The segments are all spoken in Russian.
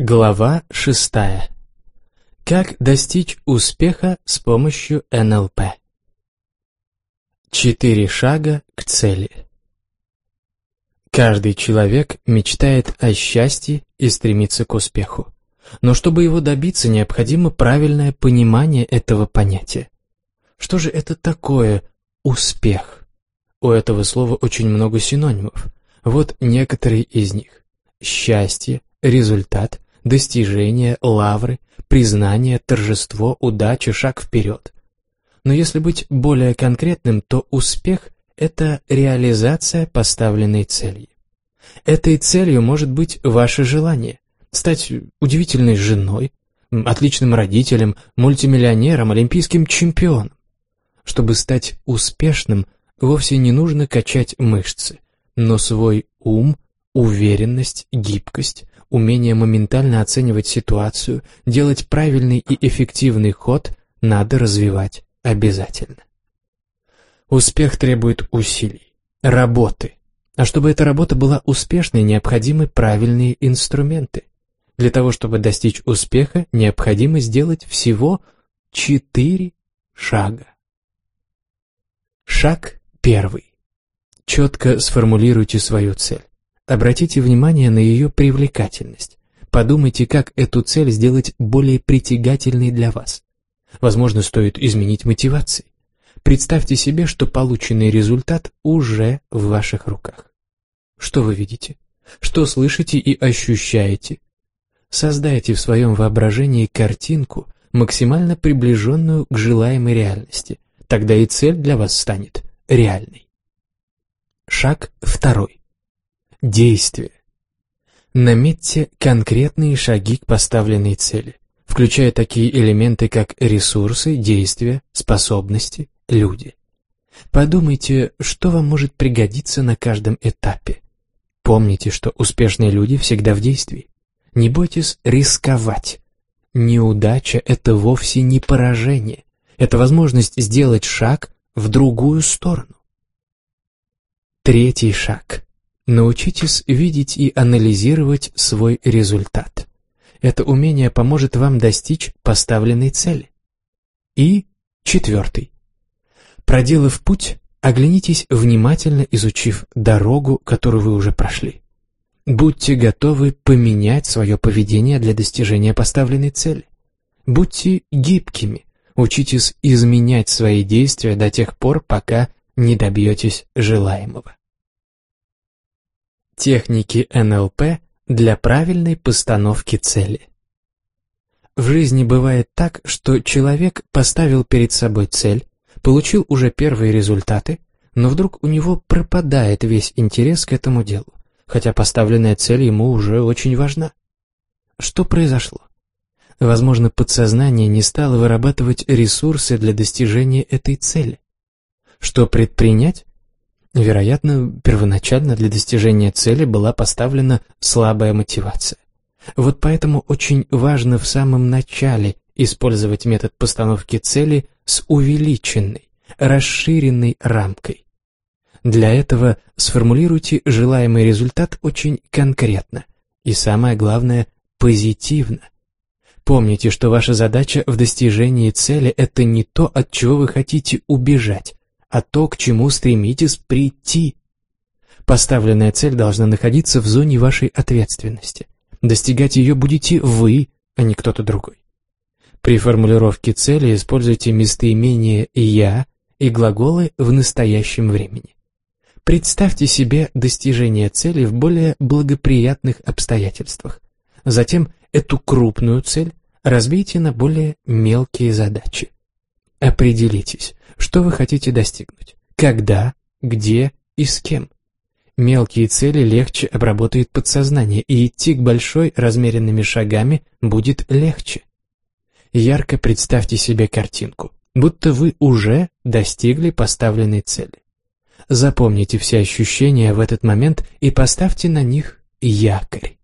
Глава шестая. Как достичь успеха с помощью НЛП? Четыре шага к цели. Каждый человек мечтает о счастье и стремится к успеху. Но чтобы его добиться, необходимо правильное понимание этого понятия. Что же это такое успех? У этого слова очень много синонимов. Вот некоторые из них. Счастье, результат – достижения, лавры, признание, торжество, удача, шаг вперед. Но если быть более конкретным, то успех – это реализация поставленной цели. Этой целью может быть ваше желание – стать удивительной женой, отличным родителем, мультимиллионером, олимпийским чемпионом. Чтобы стать успешным, вовсе не нужно качать мышцы, но свой ум, уверенность, гибкость, умение моментально оценивать ситуацию, делать правильный и эффективный ход надо развивать обязательно. Успех требует усилий, работы. А чтобы эта работа была успешной, необходимы правильные инструменты. Для того, чтобы достичь успеха, необходимо сделать всего четыре шага. Шаг первый. Четко сформулируйте свою цель. Обратите внимание на ее привлекательность. Подумайте, как эту цель сделать более притягательной для вас. Возможно, стоит изменить мотивации. Представьте себе, что полученный результат уже в ваших руках. Что вы видите? Что слышите и ощущаете? Создайте в своем воображении картинку, максимально приближенную к желаемой реальности. Тогда и цель для вас станет реальной. Шаг второй. Действие. Наметьте конкретные шаги к поставленной цели, включая такие элементы, как ресурсы, действия, способности, люди. Подумайте, что вам может пригодиться на каждом этапе. Помните, что успешные люди всегда в действии. Не бойтесь рисковать. Неудача – это вовсе не поражение. Это возможность сделать шаг в другую сторону. Третий шаг. Научитесь видеть и анализировать свой результат. Это умение поможет вам достичь поставленной цели. И четвертый. Проделав путь, оглянитесь внимательно, изучив дорогу, которую вы уже прошли. Будьте готовы поменять свое поведение для достижения поставленной цели. Будьте гибкими, учитесь изменять свои действия до тех пор, пока не добьетесь желаемого. Техники НЛП для правильной постановки цели. В жизни бывает так, что человек поставил перед собой цель, получил уже первые результаты, но вдруг у него пропадает весь интерес к этому делу, хотя поставленная цель ему уже очень важна. Что произошло? Возможно, подсознание не стало вырабатывать ресурсы для достижения этой цели. Что предпринять? Вероятно, первоначально для достижения цели была поставлена слабая мотивация. Вот поэтому очень важно в самом начале использовать метод постановки цели с увеличенной, расширенной рамкой. Для этого сформулируйте желаемый результат очень конкретно и, самое главное, позитивно. Помните, что ваша задача в достижении цели – это не то, от чего вы хотите убежать, а то, к чему стремитесь прийти. Поставленная цель должна находиться в зоне вашей ответственности. Достигать ее будете вы, а не кто-то другой. При формулировке цели используйте местоимение «я» и глаголы в настоящем времени. Представьте себе достижение цели в более благоприятных обстоятельствах. Затем эту крупную цель разбейте на более мелкие задачи. Определитесь, что вы хотите достигнуть, когда, где и с кем. Мелкие цели легче обработает подсознание, и идти к большой размеренными шагами будет легче. Ярко представьте себе картинку, будто вы уже достигли поставленной цели. Запомните все ощущения в этот момент и поставьте на них якорь.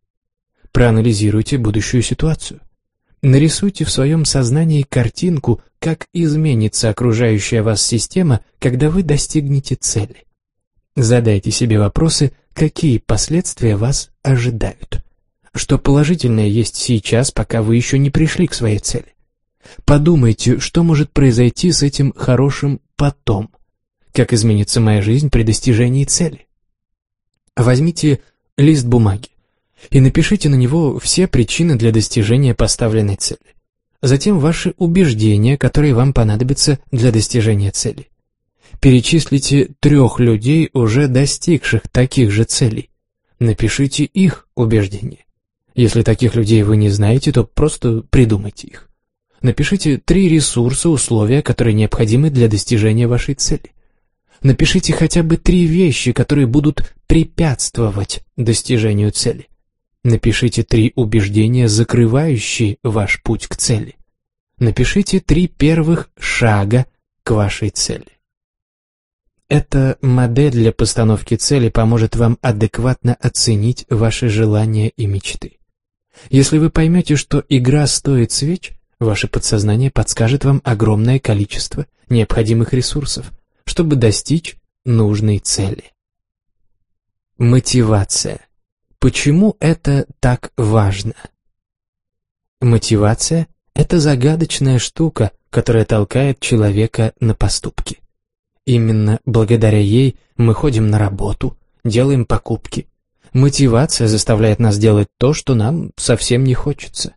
Проанализируйте будущую ситуацию. Нарисуйте в своем сознании картинку, как изменится окружающая вас система, когда вы достигнете цели. Задайте себе вопросы, какие последствия вас ожидают. что положительное есть сейчас, пока вы еще не пришли к своей цели. Подумайте, что может произойти с этим хорошим потом, как изменится моя жизнь при достижении цели. Возьмите лист бумаги и напишите на него все причины для достижения поставленной цели. Затем ваши убеждения, которые вам понадобятся для достижения цели. Перечислите трех людей, уже достигших таких же целей. Напишите их убеждения. Если таких людей вы не знаете, то просто придумайте их. Напишите три ресурса, условия, которые необходимы для достижения вашей цели. Напишите хотя бы три вещи, которые будут препятствовать достижению цели. Напишите три убеждения, закрывающие ваш путь к цели. Напишите три первых шага к вашей цели. Эта модель для постановки цели поможет вам адекватно оценить ваши желания и мечты. Если вы поймете, что игра стоит свеч, ваше подсознание подскажет вам огромное количество необходимых ресурсов, чтобы достичь нужной цели. Мотивация. Почему это так важно? Мотивация – это загадочная штука, которая толкает человека на поступки. Именно благодаря ей мы ходим на работу, делаем покупки. Мотивация заставляет нас делать то, что нам совсем не хочется.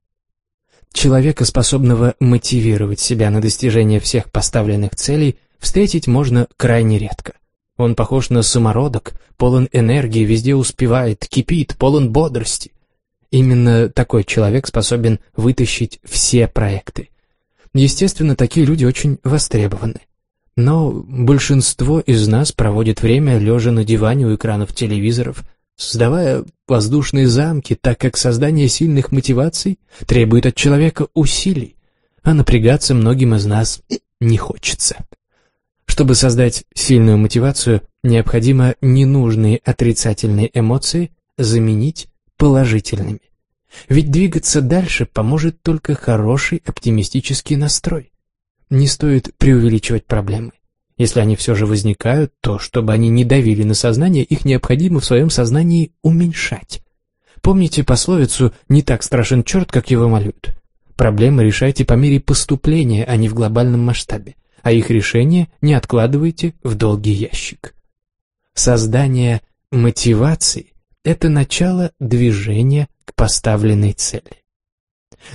Человека, способного мотивировать себя на достижение всех поставленных целей, встретить можно крайне редко. Он похож на самородок, полон энергии, везде успевает, кипит, полон бодрости. Именно такой человек способен вытащить все проекты. Естественно, такие люди очень востребованы. Но большинство из нас проводит время лежа на диване у экранов телевизоров, создавая воздушные замки, так как создание сильных мотиваций требует от человека усилий, а напрягаться многим из нас не хочется. Чтобы создать сильную мотивацию, необходимо ненужные отрицательные эмоции заменить положительными. Ведь двигаться дальше поможет только хороший оптимистический настрой. Не стоит преувеличивать проблемы. Если они все же возникают, то, чтобы они не давили на сознание, их необходимо в своем сознании уменьшать. Помните пословицу «не так страшен черт, как его малюют». Проблемы решайте по мере поступления, а не в глобальном масштабе а их решение не откладывайте в долгий ящик. Создание мотивации – это начало движения к поставленной цели.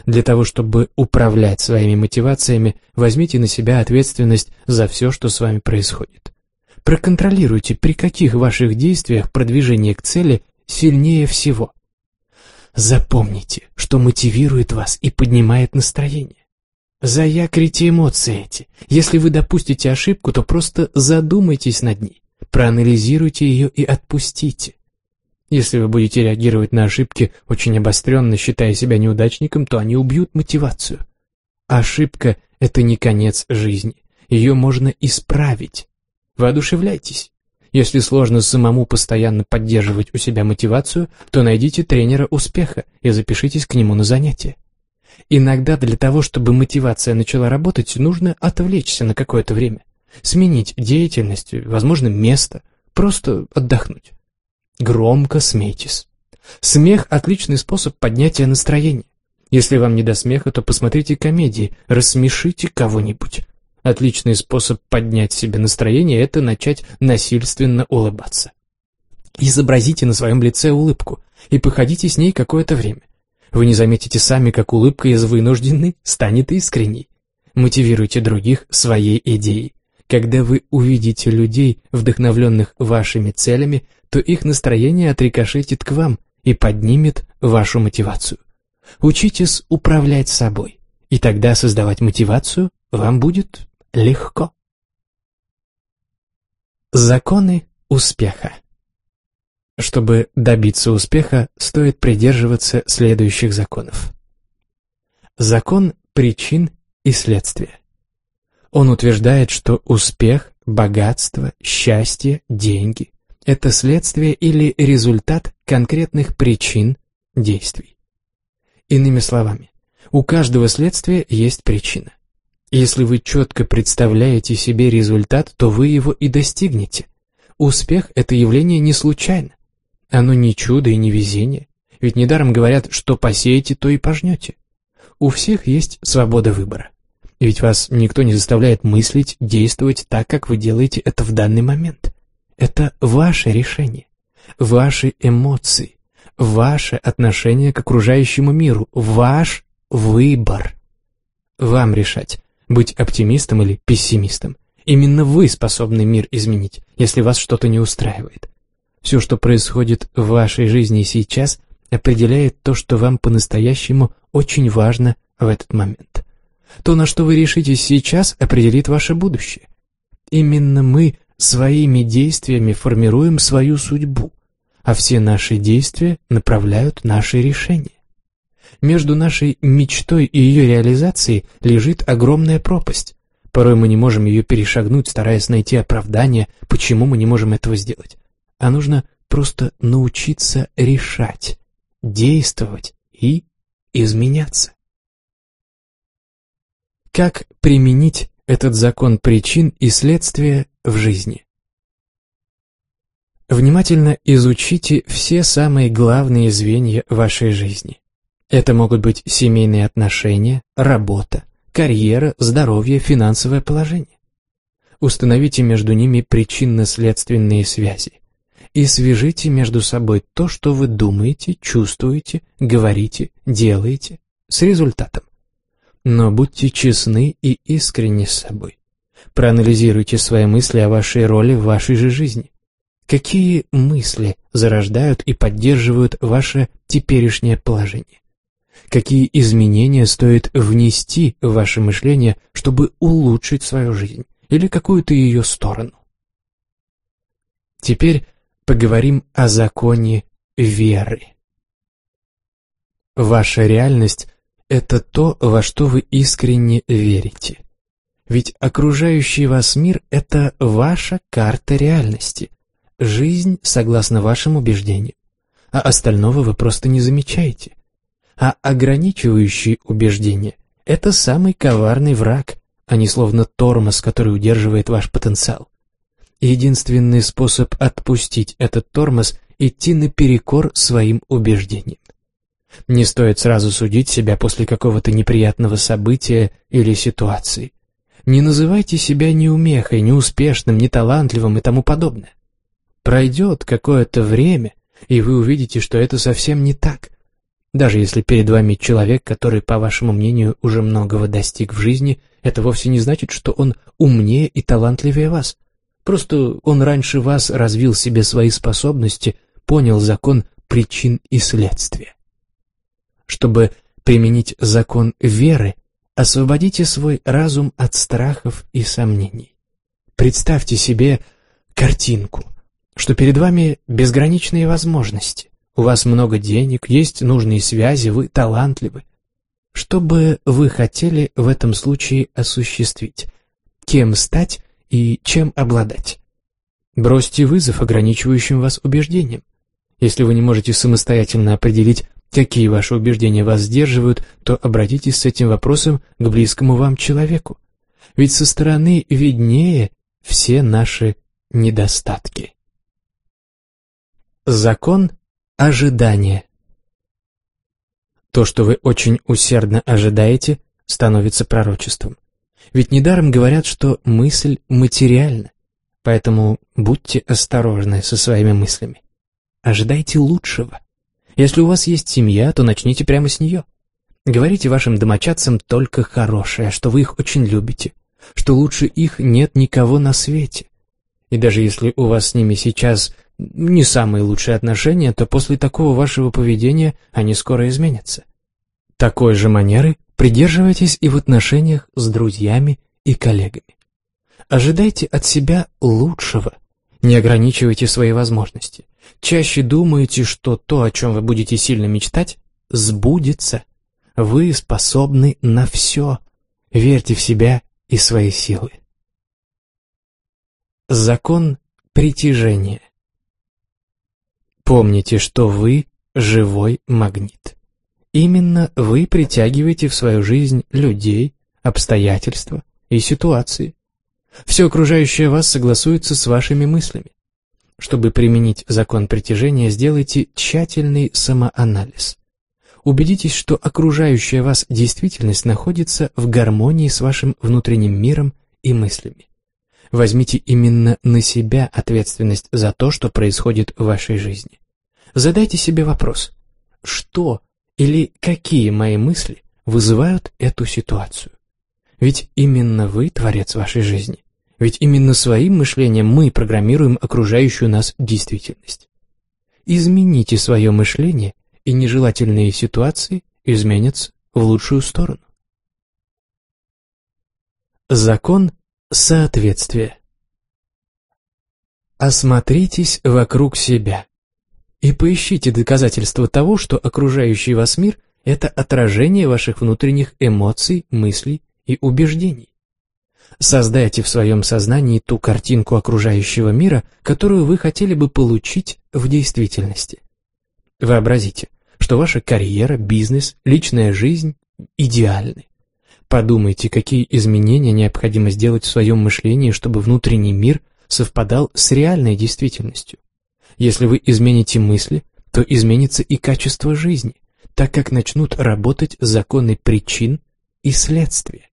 Для того, чтобы управлять своими мотивациями, возьмите на себя ответственность за все, что с вами происходит. Проконтролируйте, при каких ваших действиях продвижение к цели сильнее всего. Запомните, что мотивирует вас и поднимает настроение. Заякрите эмоции эти. Если вы допустите ошибку, то просто задумайтесь над ней, проанализируйте ее и отпустите. Если вы будете реагировать на ошибки очень обостренно, считая себя неудачником, то они убьют мотивацию. Ошибка – это не конец жизни. Ее можно исправить. Воодушевляйтесь. Если сложно самому постоянно поддерживать у себя мотивацию, то найдите тренера успеха и запишитесь к нему на занятия. Иногда для того, чтобы мотивация начала работать, нужно отвлечься на какое-то время, сменить деятельность, возможно, место, просто отдохнуть. Громко смейтесь. Смех – отличный способ поднятия настроения. Если вам не до смеха, то посмотрите комедии, рассмешите кого-нибудь. Отличный способ поднять себе настроение – это начать насильственно улыбаться. Изобразите на своем лице улыбку и походите с ней какое-то время. Вы не заметите сами, как улыбка из вынужденной станет искренней. Мотивируйте других своей идеей. Когда вы увидите людей, вдохновленных вашими целями, то их настроение отрикошетит к вам и поднимет вашу мотивацию. Учитесь управлять собой, и тогда создавать мотивацию вам будет легко. Законы успеха чтобы добиться успеха, стоит придерживаться следующих законов. Закон причин и следствия. Он утверждает, что успех, богатство, счастье, деньги – это следствие или результат конкретных причин действий. Иными словами, у каждого следствия есть причина. Если вы четко представляете себе результат, то вы его и достигнете. Успех – это явление не случайно. Оно не чудо и не везение. Ведь недаром говорят, что посеете, то и пожнете. У всех есть свобода выбора. Ведь вас никто не заставляет мыслить, действовать так, как вы делаете это в данный момент. Это ваше решение, ваши эмоции, ваше отношение к окружающему миру, ваш выбор. Вам решать, быть оптимистом или пессимистом. Именно вы способны мир изменить, если вас что-то не устраивает. Все, что происходит в вашей жизни сейчас, определяет то, что вам по-настоящему очень важно в этот момент. То, на что вы решитесь сейчас, определит ваше будущее. Именно мы своими действиями формируем свою судьбу, а все наши действия направляют наши решения. Между нашей мечтой и ее реализацией лежит огромная пропасть. Порой мы не можем ее перешагнуть, стараясь найти оправдание, почему мы не можем этого сделать. А нужно просто научиться решать, действовать и изменяться. Как применить этот закон причин и следствия в жизни? Внимательно изучите все самые главные звенья вашей жизни. Это могут быть семейные отношения, работа, карьера, здоровье, финансовое положение. Установите между ними причинно-следственные связи и свяжите между собой то, что вы думаете, чувствуете, говорите, делаете, с результатом. Но будьте честны и искренни с собой. Проанализируйте свои мысли о вашей роли в вашей же жизни. Какие мысли зарождают и поддерживают ваше теперешнее положение? Какие изменения стоит внести в ваше мышление, чтобы улучшить свою жизнь или какую-то ее сторону? Теперь поговорим о законе веры. Ваша реальность это то, во что вы искренне верите. Ведь окружающий вас мир – это ваша карта реальности, жизнь согласно вашим убеждениям, а остального вы просто не замечаете. А ограничивающие убеждения – это самый коварный враг, а не словно тормоз, который удерживает ваш потенциал. Единственный способ отпустить этот тормоз – идти наперекор своим убеждениям. Не стоит сразу судить себя после какого-то неприятного события или ситуации. Не называйте себя неумехой, неуспешным, неталантливым и тому подобное. Пройдет какое-то время, и вы увидите, что это совсем не так. Даже если перед вами человек, который, по вашему мнению, уже многого достиг в жизни, это вовсе не значит, что он умнее и талантливее вас. Просто он раньше вас развил себе свои способности, понял закон причин и следствия. Чтобы применить закон веры, освободите свой разум от страхов и сомнений. Представьте себе картинку, что перед вами безграничные возможности. У вас много денег, есть нужные связи, вы талантливы. Что бы вы хотели в этом случае осуществить? Кем стать и чем обладать? Бросьте вызов ограничивающим вас убеждениям. Если вы не можете самостоятельно определить, какие ваши убеждения вас сдерживают, то обратитесь с этим вопросом к близкому вам человеку. Ведь со стороны виднее все наши недостатки. Закон ожидания То, что вы очень усердно ожидаете, становится пророчеством. Ведь недаром говорят, что мысль материальна, поэтому будьте осторожны со своими мыслями. Ожидайте лучшего. Если у вас есть семья, то начните прямо с нее. Говорите вашим домочадцам только хорошее, что вы их очень любите, что лучше их нет никого на свете. И даже если у вас с ними сейчас не самые лучшие отношения, то после такого вашего поведения они скоро изменятся. Такой же манеры придерживайтесь и в отношениях с друзьями и коллегами. Ожидайте от себя лучшего, не ограничивайте свои возможности. Чаще думайте, что то, о чем вы будете сильно мечтать, сбудется. Вы способны на все. Верьте в себя и свои силы. Закон притяжения. Помните, что вы живой магнит. Именно вы притягиваете в свою жизнь людей, обстоятельства и ситуации. Все окружающее вас согласуется с вашими мыслями. Чтобы применить закон притяжения, сделайте тщательный самоанализ. Убедитесь, что окружающая вас действительность находится в гармонии с вашим внутренним миром и мыслями. Возьмите именно на себя ответственность за то, что происходит в вашей жизни. Задайте себе вопрос, что или какие мои мысли вызывают эту ситуацию? Ведь именно вы творец вашей жизни. Ведь именно своим мышлением мы программируем окружающую нас действительность. Измените свое мышление, и нежелательные ситуации изменятся в лучшую сторону. Закон соответствия Осмотритесь вокруг себя и поищите доказательства того, что окружающий вас мир – это отражение ваших внутренних эмоций, мыслей и убеждений. Создайте в своем сознании ту картинку окружающего мира, которую вы хотели бы получить в действительности. Вообразите, что ваша карьера, бизнес, личная жизнь идеальны. Подумайте, какие изменения необходимо сделать в своем мышлении, чтобы внутренний мир совпадал с реальной действительностью. Если вы измените мысли, то изменится и качество жизни, так как начнут работать законы причин и следствия.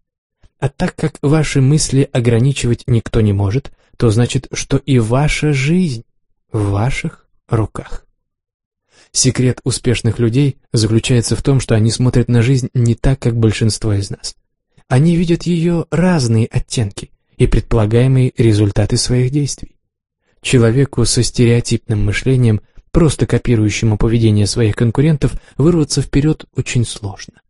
А так как ваши мысли ограничивать никто не может, то значит, что и ваша жизнь в ваших руках. Секрет успешных людей заключается в том, что они смотрят на жизнь не так, как большинство из нас. Они видят ее разные оттенки и предполагаемые результаты своих действий. Человеку со стереотипным мышлением, просто копирующему поведение своих конкурентов, вырваться вперед очень сложно.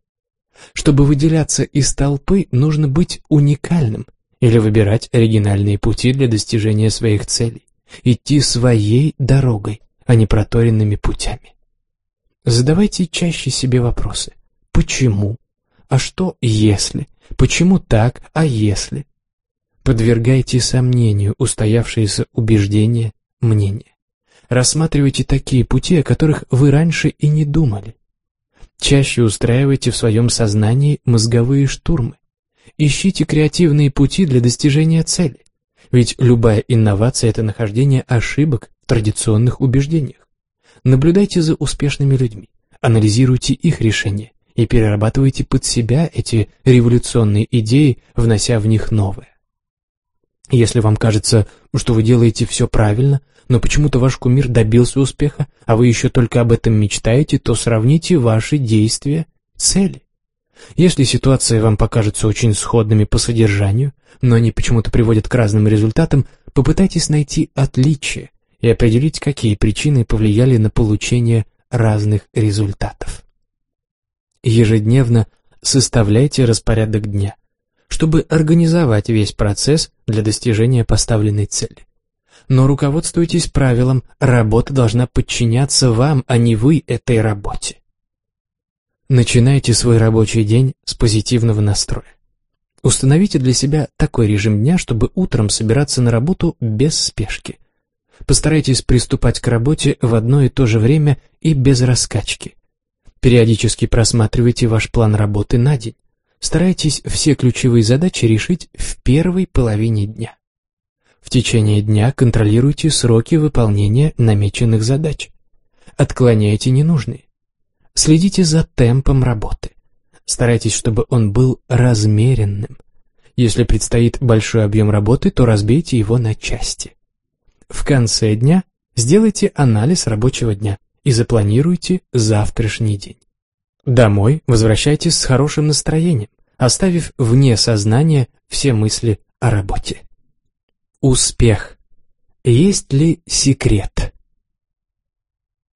Чтобы выделяться из толпы, нужно быть уникальным или выбирать оригинальные пути для достижения своих целей, идти своей дорогой, а не проторенными путями. Задавайте чаще себе вопросы. Почему? А что если? Почему так, а если? Подвергайте сомнению устоявшиеся убеждения, мнения. Рассматривайте такие пути, о которых вы раньше и не думали. Чаще устраивайте в своем сознании мозговые штурмы. Ищите креативные пути для достижения цели. Ведь любая инновация – это нахождение ошибок в традиционных убеждениях. Наблюдайте за успешными людьми, анализируйте их решения и перерабатывайте под себя эти революционные идеи, внося в них новое. Если вам кажется, что вы делаете все правильно, но почему-то ваш кумир добился успеха, а вы еще только об этом мечтаете, то сравните ваши действия, цели. Если ситуации вам покажутся очень сходными по содержанию, но они почему-то приводят к разным результатам, попытайтесь найти отличия и определить, какие причины повлияли на получение разных результатов. Ежедневно составляйте распорядок дня, чтобы организовать весь процесс для достижения поставленной цели но руководствуйтесь правилом «работа должна подчиняться вам, а не вы этой работе». Начинайте свой рабочий день с позитивного настроя. Установите для себя такой режим дня, чтобы утром собираться на работу без спешки. Постарайтесь приступать к работе в одно и то же время и без раскачки. Периодически просматривайте ваш план работы на день. Старайтесь все ключевые задачи решить в первой половине дня. В течение дня контролируйте сроки выполнения намеченных задач. Отклоняйте ненужные. Следите за темпом работы. Старайтесь, чтобы он был размеренным. Если предстоит большой объем работы, то разбейте его на части. В конце дня сделайте анализ рабочего дня и запланируйте завтрашний день. Домой возвращайтесь с хорошим настроением, оставив вне сознания все мысли о работе. Успех. Есть ли секрет?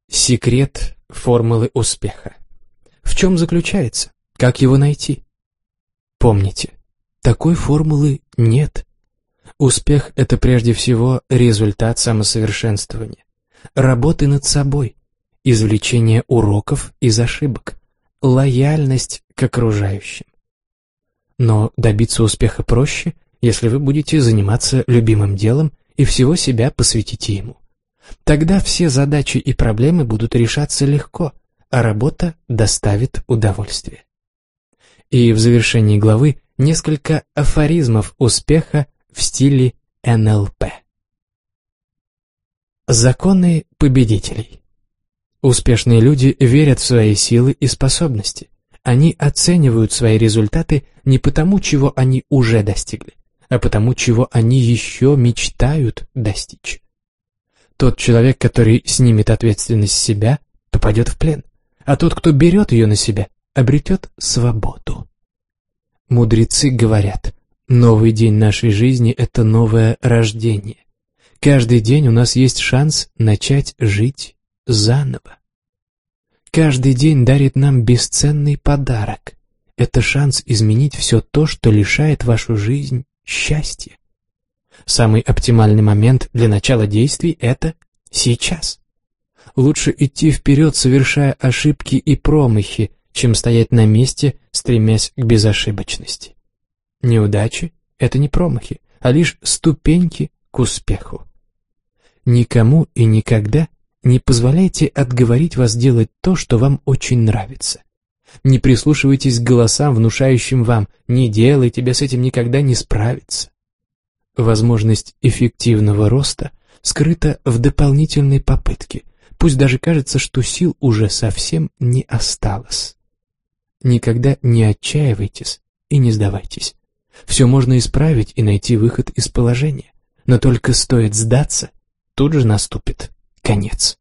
Секрет формулы успеха. В чем заключается? Как его найти? Помните, такой формулы нет. Успех – это прежде всего результат самосовершенствования, работы над собой, извлечение уроков из ошибок, лояльность к окружающим. Но добиться успеха проще, если вы будете заниматься любимым делом и всего себя посвятите ему. Тогда все задачи и проблемы будут решаться легко, а работа доставит удовольствие. И в завершении главы несколько афоризмов успеха в стиле НЛП. Законы победителей. Успешные люди верят в свои силы и способности. Они оценивают свои результаты не потому, чего они уже достигли, а потому, чего они еще мечтают достичь. Тот человек, который снимет ответственность с себя, попадет в плен, а тот, кто берет ее на себя, обретет свободу. Мудрецы говорят, новый день нашей жизни – это новое рождение. Каждый день у нас есть шанс начать жить заново. Каждый день дарит нам бесценный подарок. Это шанс изменить все то, что лишает вашу жизнь счастья. Самый оптимальный момент для начала действий – это сейчас. Лучше идти вперед, совершая ошибки и промахи, чем стоять на месте, стремясь к безошибочности. Неудачи – это не промахи, а лишь ступеньки к успеху. Никому и никогда не позволяйте отговорить вас делать то, что вам очень нравится. Не прислушивайтесь к голосам, внушающим вам «не делай, тебе с этим никогда не справиться». Возможность эффективного роста скрыта в дополнительной попытке, пусть даже кажется, что сил уже совсем не осталось. Никогда не отчаивайтесь и не сдавайтесь. Все можно исправить и найти выход из положения, но только стоит сдаться – тут же наступит конец.